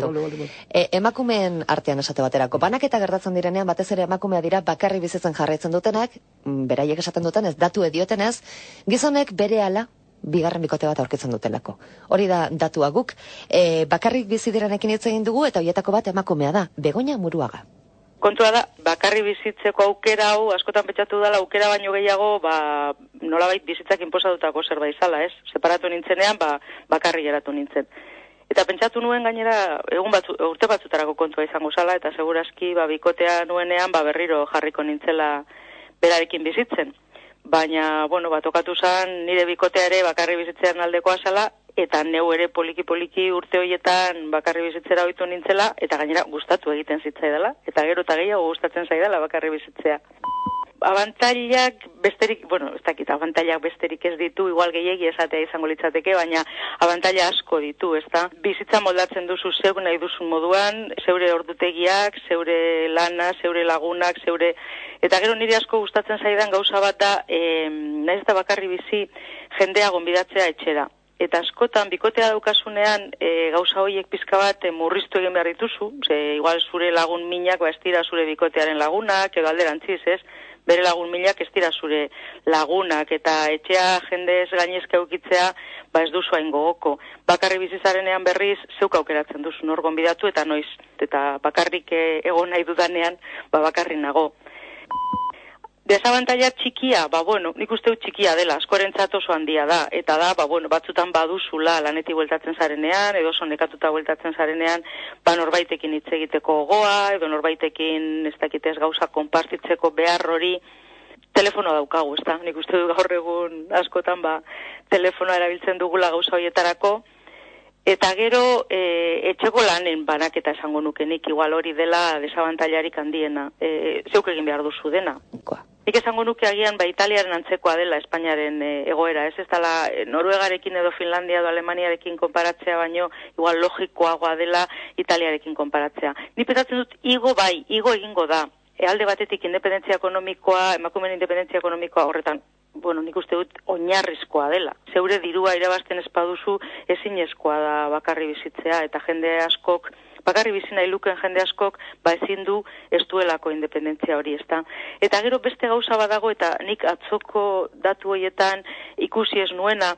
Vale, vale, vale. E, emakumeen artean esate baterako, banaketa gertatzen direnean, batez ere emakumea dira bakarri bizitzen jarraitzen dutenak, mm, beraiek esaten dutenez, datu ediotenez, gizonek bere ala bigarren bikote bat aurkitzen dutelako. Hori da datua guk, e, bakarrik bizi direnekin hitz egin dugu eta hoietako bat emakumea da, begoña muruaga. Kontua da, bakarri bizitzeko aukera hau, askotan pentsatu dela aukera baino gehiago, ba, nolabait bizitzak inposatutako zerbait zala, ez? Separatu nintzenean, ba, bakarri geratu nintzen. Eta pentsatu nuen gainera, egun batzu, urte batzutarako kontua izango zala, eta segurazki, ba, bikotea nuenean, ba, berriro jarriko nintzela berarekin bizitzen. Baina, bueno, bat okatu zan, nire bikotea ere bakarri bizitzean aldekoa zala, eta neu ere poliki-poliki urte horietan bakarri bizitzera ohitu nintzela, eta gainera gustatu egiten zitzaidala, eta gero eta gehiago gustatzen zaidala bakarri bizitzea. Abantailak besterik, bueno, ez dakit, abantailak besterik ez ditu, igual gehiegi esatea izango litzateke, baina abantaila asko ditu, ez da? Bizitza moldatzen duzu zeuk nahi duzun moduan, zeure ordutegiak, zeure lana, zeure lagunak, zeure... Eta gero nire asko gustatzen zaidan gauza bat da, eh, nahiz eta bakarri bizi, jendea gonbidatzea etxera eta askotan bikotea daukasunean e, gauza horiek pizka bat e, murriztu egin behar dituzu, ze igual zure lagun minak ba ez dira zure bikotearen lagunak edo alderantziz, ez? Bere lagun milak ez dira zure lagunak eta etxea jendez gainezka eukitzea ba ez duzu hain gogoko. Bakarri bizizarenean berriz zeuk aukeratzen duzu nor gonbidatu eta noiz eta bakarrik e, egon nahi dudanean ba bakarri nago. Desabantaila txikia, ba bueno, nik uste txikia dela, askorentzat oso handia da, eta da, ba bueno, batzutan baduzula laneti bueltatzen zarenean, edo oso nekatuta bueltatzen zarenean, ba norbaitekin hitz egiteko gogoa, edo norbaitekin ez dakitez gauza konpartitzeko behar hori, telefono daukagu, ez da? Nik uste dut gaur egun askotan, ba, telefonoa erabiltzen dugula gauza horietarako, Eta gero, e, etxeko lanen banaketa esango nuke nik igual hori dela desabantailarik handiena. E, zeuk egin behar duzu dena. Nik esango nuke agian ba Italiaren antzekoa dela Espainiaren e, egoera, ez ez dela e, Noruegarekin edo Finlandia edo Alemaniarekin konparatzea, baino igual logikoagoa dela Italiarekin konparatzea. Ni petatzen dut, igo bai, igo egingo da. E, alde batetik independentzia ekonomikoa, emakumen independentzia ekonomikoa horretan bueno, nik uste dut oinarrizkoa dela. Zeure dirua irabazten espaduzu ezinezkoa da bakarri bizitzea eta jende askok bakarri bizi nahi luken jende askok ba ezin du ez duelako independentzia hori, ezta. Eta gero beste gauza badago eta nik atzoko datu hoietan ikusi ez nuena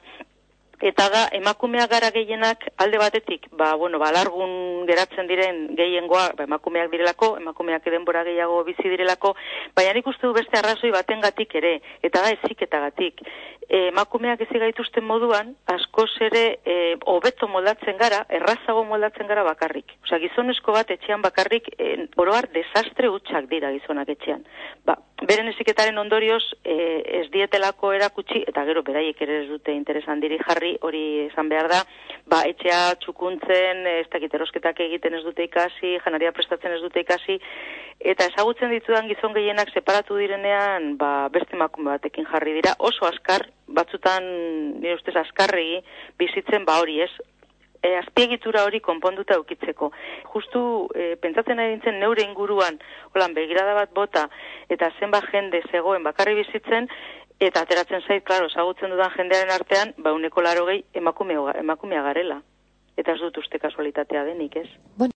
eta da emakumea gara gehienak alde batetik, ba, bueno, ba, largun geratzen diren gehiengoa, ba, emakumeak direlako, emakumeak denbora gehiago bizi direlako, baina nik uste du beste arrazoi batengatik ere, eta da eziketagatik. E, emakumeak ez gaituzten moduan, askoz ere e, hobeto moldatzen gara, errazago moldatzen gara bakarrik. Osa, gizonezko bat etxean bakarrik, e, oroar desastre utxak dira gizonak etxean. Ba, beren eziketaren ondorioz, e, ez dietelako erakutsi, eta gero beraiek ere ez dute interesan diri jarri, hori esan behar da, ba, etxea txukuntzen, ez dakit erosketak egiten ez dute ikasi, janaria prestatzen ez dute ikasi, eta ezagutzen ditudan gizon gehienak separatu direnean, ba, beste emakume batekin jarri dira, oso askar, batzutan, nire ustez askarregi, bizitzen ba hori ez, e, azpiegitura hori konponduta eukitzeko. Justu e, pentsatzen ari nintzen neure inguruan, holan begirada bat bota, eta zenba jende zegoen bakarri bizitzen, Eta ateratzen zait, klaro, ezagutzen dudan jendearen artean, ba uneko laro gehi emakumea, emakumea garela. Eta ez dut uste kasualitatea denik, ez?